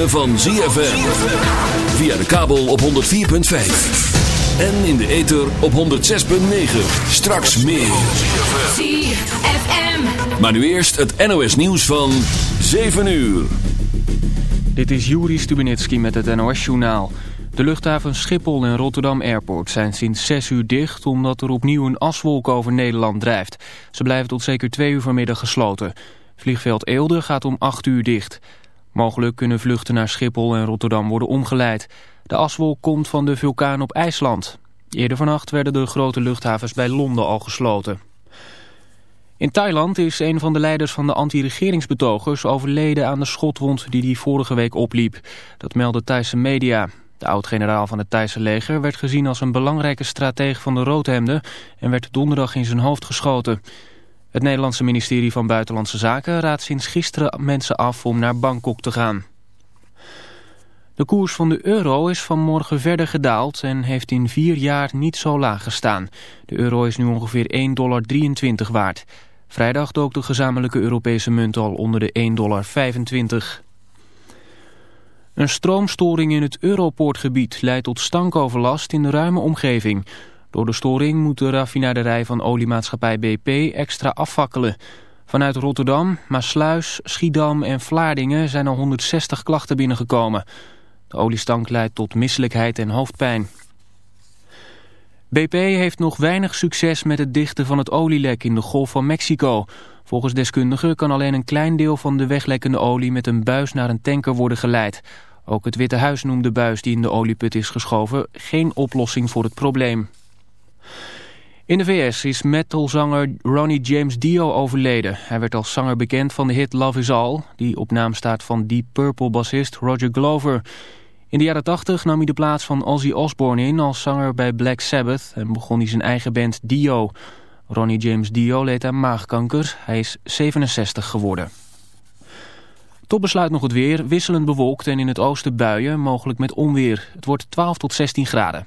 Ritme van ZFM. Via de kabel op 104.5. En in de ether op 106.9. Straks meer. ZFM. Maar nu eerst het NOS nieuws van 7 uur. Dit is Juri Stubenitski met het NOS-journaal. De luchthavens Schiphol en Rotterdam Airport zijn sinds 6 uur dicht... omdat er opnieuw een aswolk over Nederland drijft. Ze blijven tot zeker 2 uur vanmiddag gesloten. Vliegveld Eelde gaat om 8 uur dicht. Mogelijk kunnen vluchten naar Schiphol en Rotterdam worden omgeleid. De aswolk komt van de vulkaan op IJsland. Eerder vannacht werden de grote luchthavens bij Londen al gesloten. In Thailand is een van de leiders van de anti-regeringsbetogers overleden aan de schotwond die hij vorige week opliep. Dat meldde Thaise media. De oud-generaal van het Thaise leger werd gezien als een belangrijke stratege van de roodhemden en werd donderdag in zijn hoofd geschoten. Het Nederlandse ministerie van Buitenlandse Zaken raadt sinds gisteren mensen af om naar Bangkok te gaan. De koers van de euro is vanmorgen verder gedaald en heeft in vier jaar niet zo laag gestaan. De euro is nu ongeveer 1,23 dollar waard. Vrijdag dook de gezamenlijke Europese munt al onder de 1,25 dollar. Een stroomstoring in het Europoortgebied leidt tot stankoverlast in de ruime omgeving. Door de storing moet de raffinaderij van oliemaatschappij BP extra afvakkelen. Vanuit Rotterdam, Maasluis, Schiedam en Vlaardingen zijn al 160 klachten binnengekomen. De oliestank leidt tot misselijkheid en hoofdpijn. BP heeft nog weinig succes met het dichten van het olielek in de Golf van Mexico. Volgens deskundigen kan alleen een klein deel van de weglekkende olie met een buis naar een tanker worden geleid. Ook het Witte Huis noemt de buis die in de olieput is geschoven geen oplossing voor het probleem. In de VS is metalzanger Ronnie James Dio overleden. Hij werd als zanger bekend van de hit Love Is All... die op naam staat van Deep Purple-bassist Roger Glover. In de jaren 80 nam hij de plaats van Ozzy Osbourne in als zanger bij Black Sabbath... en begon hij zijn eigen band Dio. Ronnie James Dio leed aan maagkanker. Hij is 67 geworden. Tot besluit nog het weer, wisselend bewolkt en in het oosten buien, mogelijk met onweer. Het wordt 12 tot 16 graden.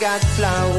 got flowers.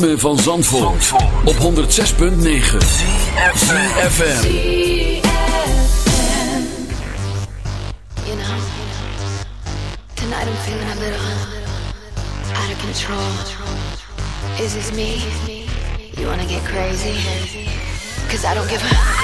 Ritme van Zandvoort, Zandvoort. op 106.9 CFFM You know Tonight I'm feeling a little Out of control Is this me? You wanna get crazy? Cause I don't give a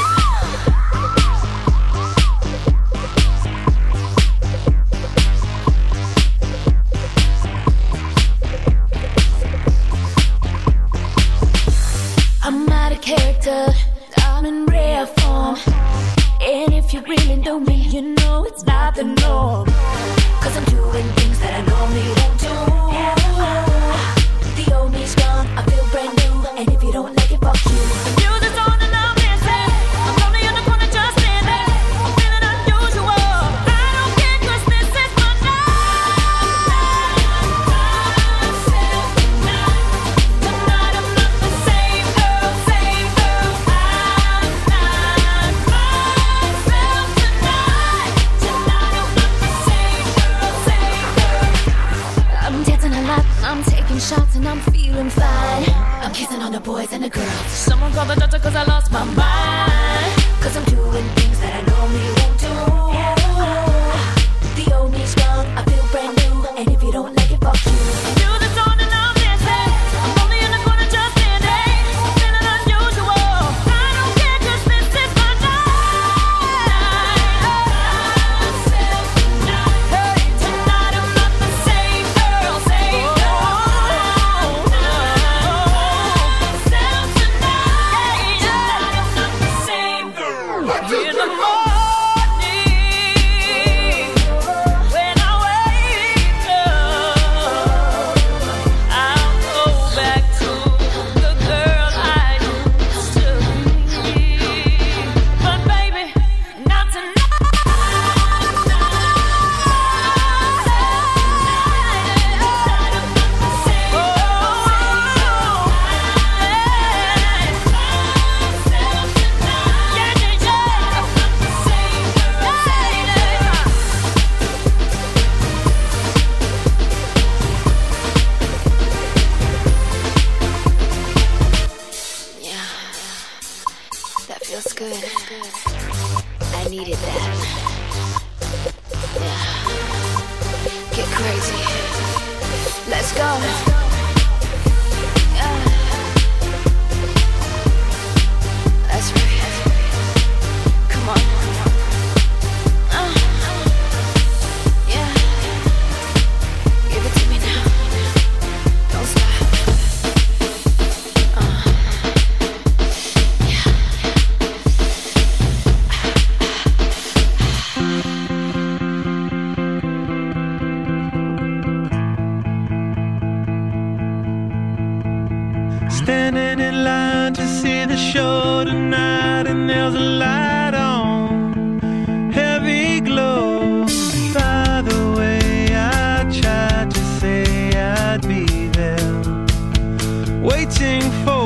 waiting for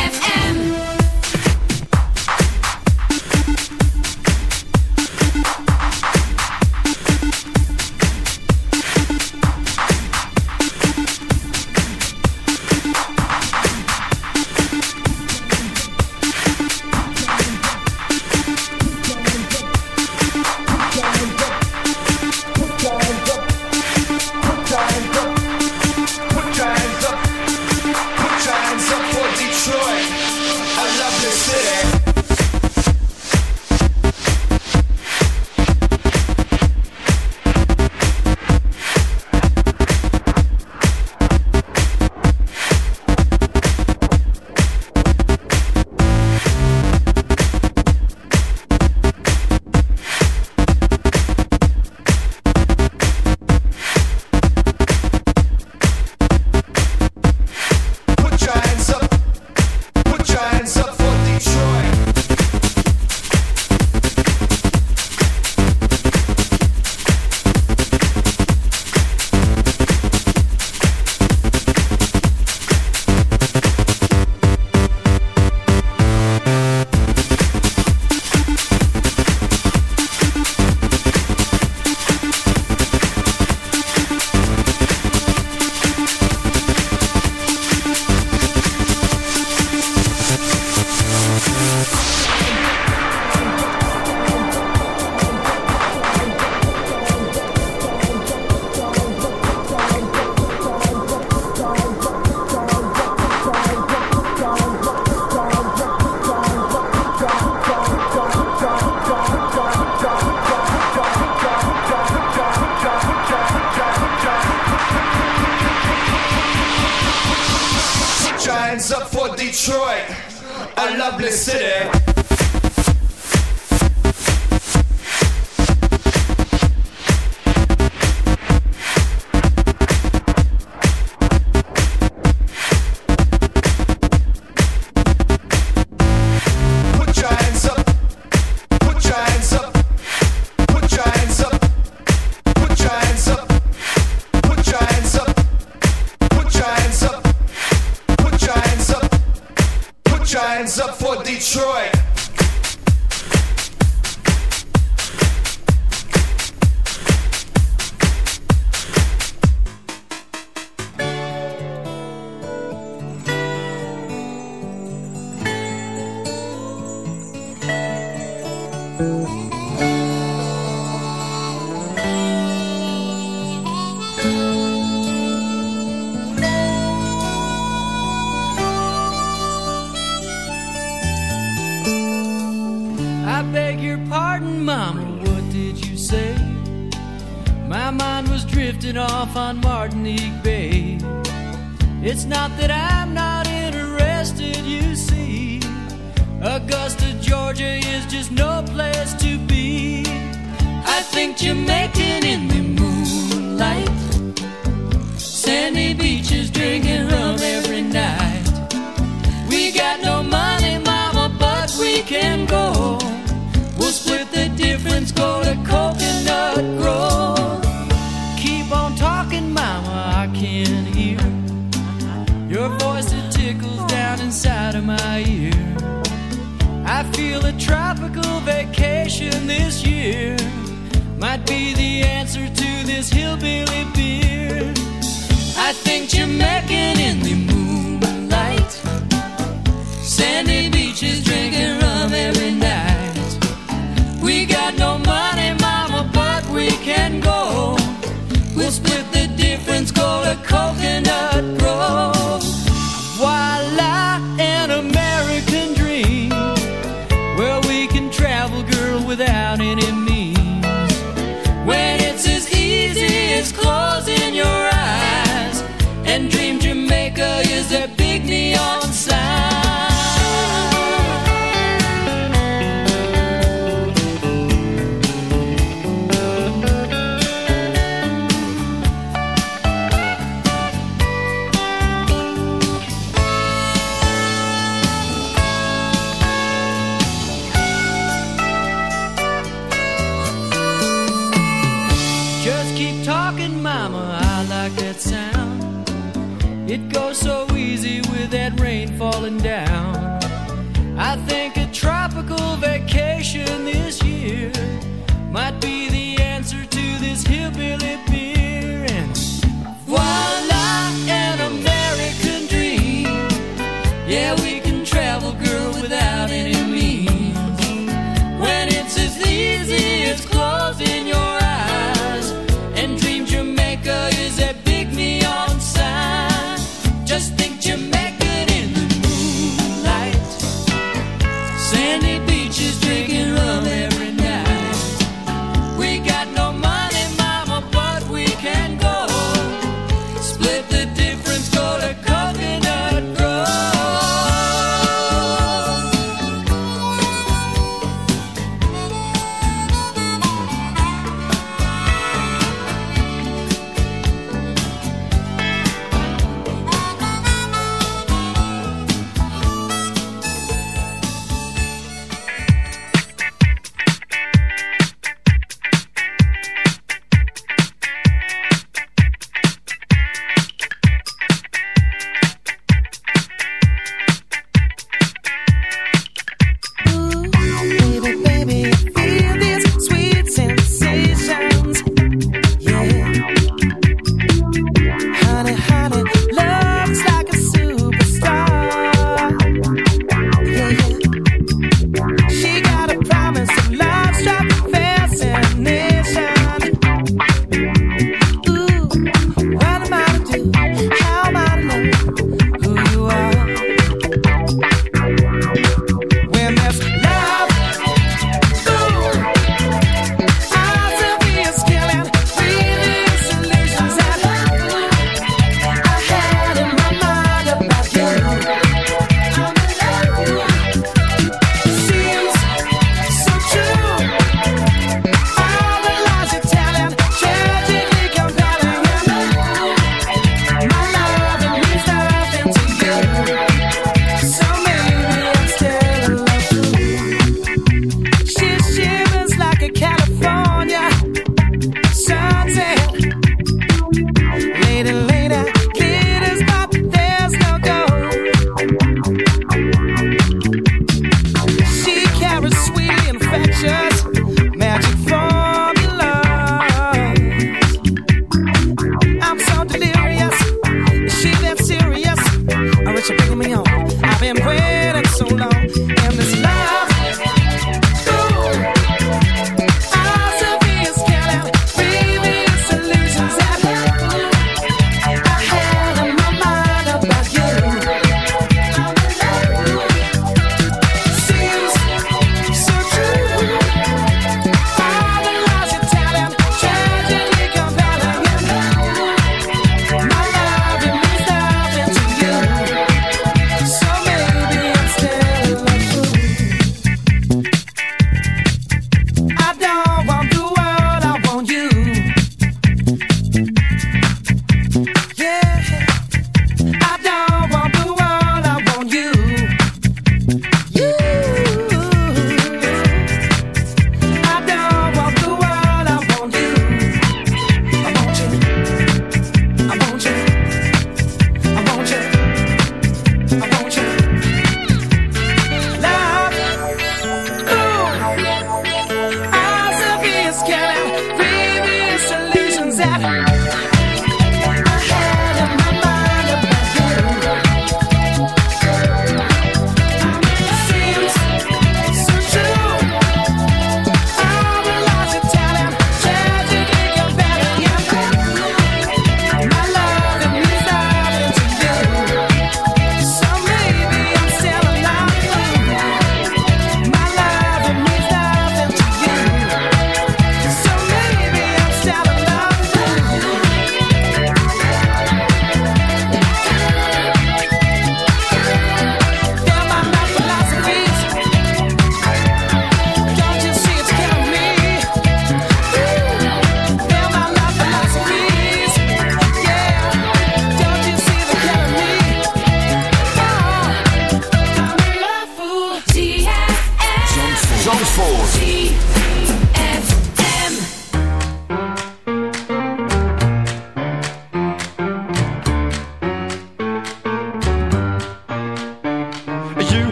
Giants up for Detroit.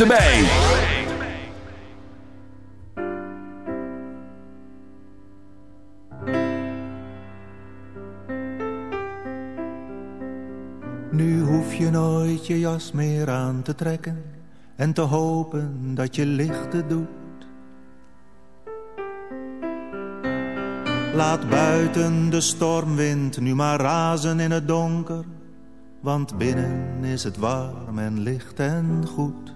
Erbij. Nu hoef je nooit je jas meer aan te trekken en te hopen dat je lichten doet. Laat buiten de stormwind nu maar razen in het donker, want binnen is het warm en licht en goed.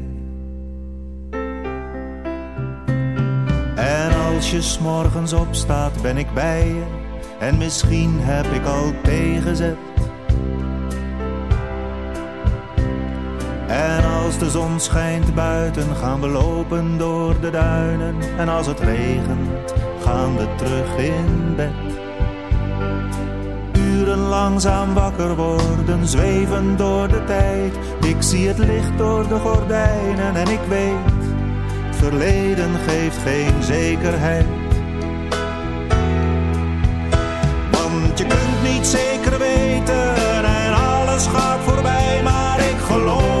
En als je s'morgens opstaat ben ik bij je en misschien heb ik al tegenzet. En als de zon schijnt buiten gaan we lopen door de duinen. En als het regent gaan we terug in bed. Uren langzaam wakker worden, zweven door de tijd. Ik zie het licht door de gordijnen en ik weet, verleden geeft geen zekerheid. Want je kunt niet zeker weten en alles gaat voorbij, maar ik geloof,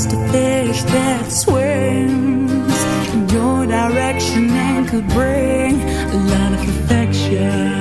Just a fish that swims in your direction and could bring a lot of affection.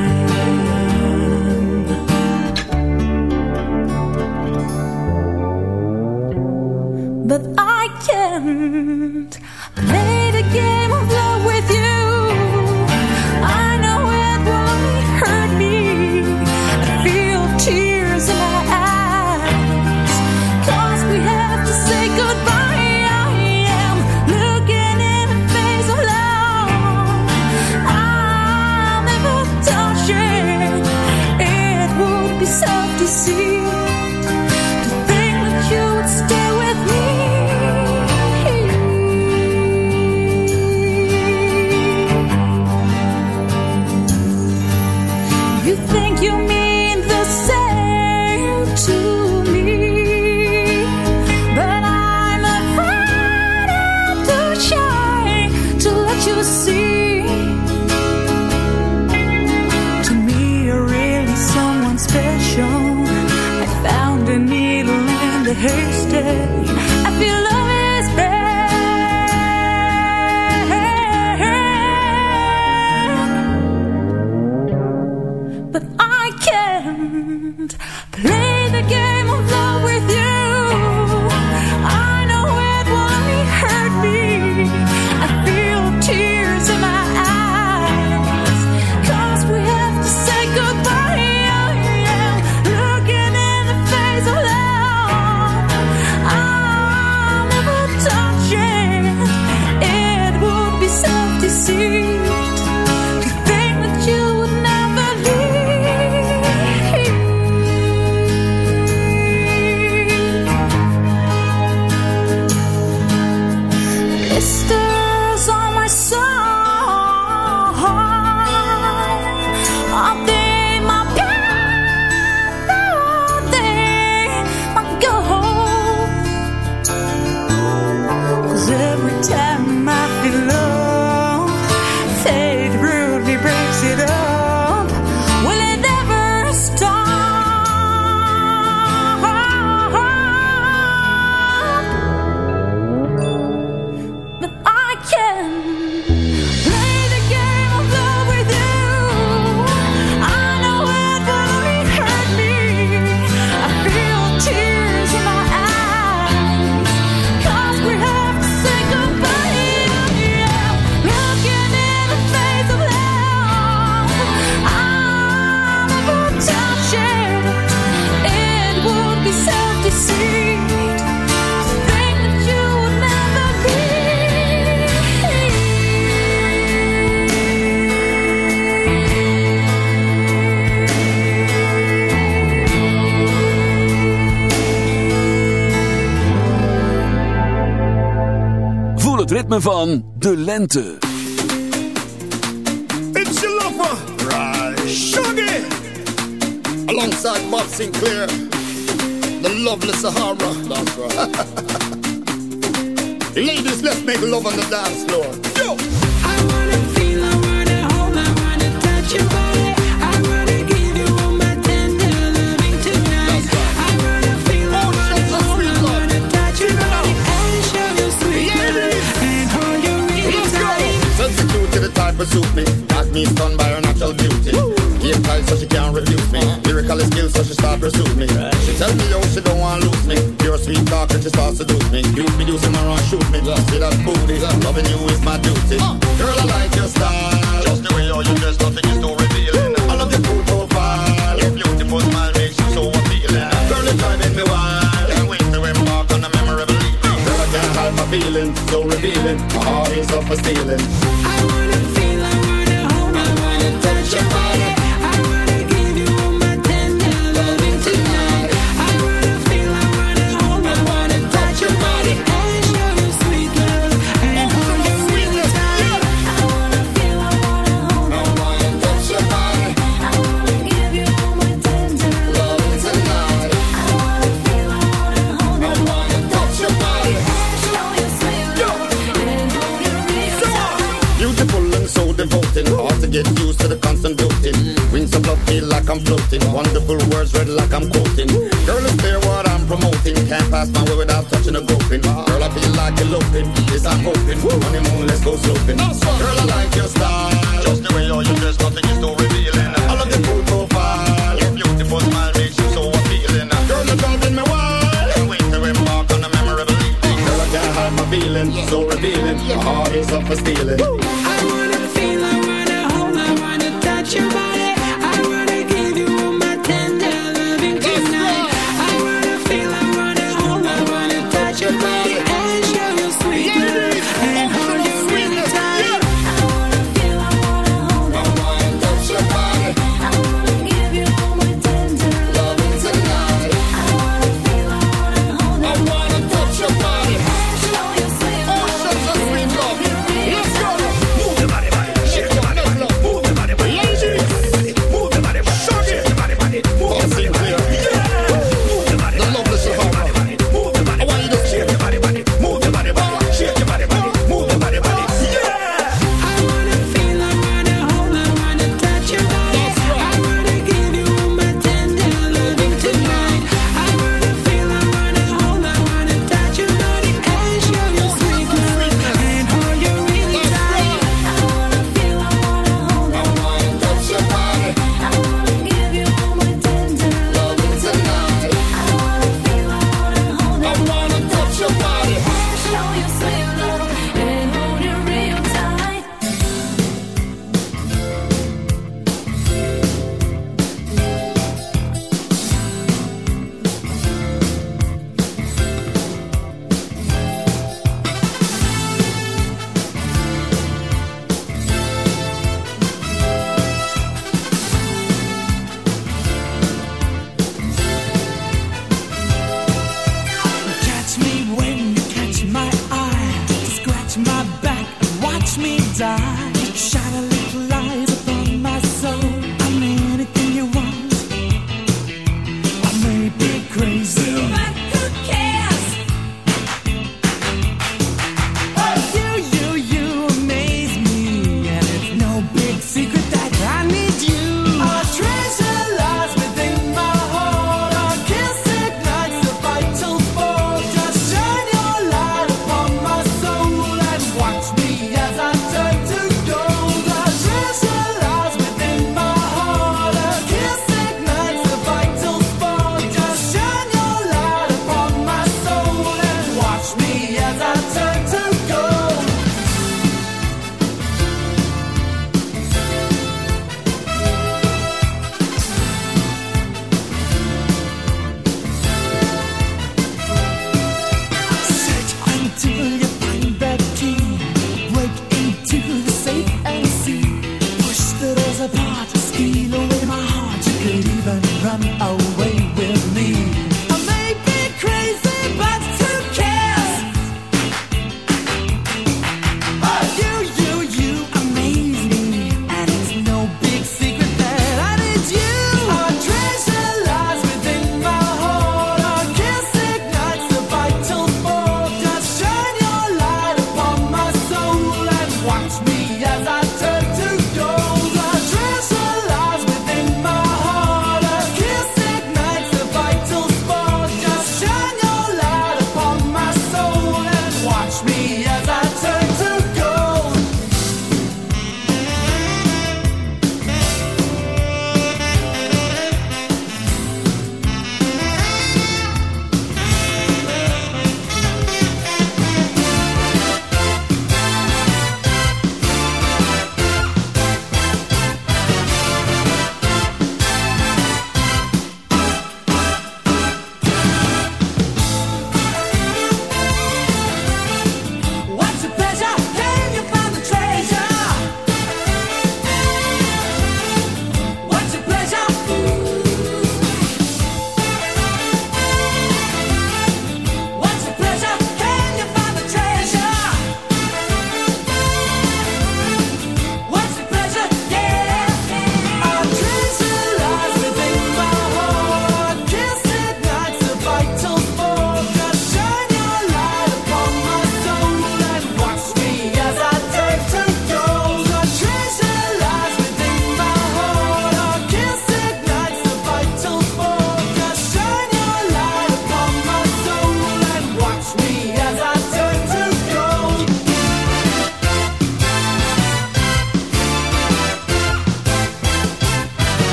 van de lente. It's your lover, right. Shaggy, alongside Bob Sinclair, the lovely Sahara. That's right. Ladies, let's make love on the dance floor. Yo!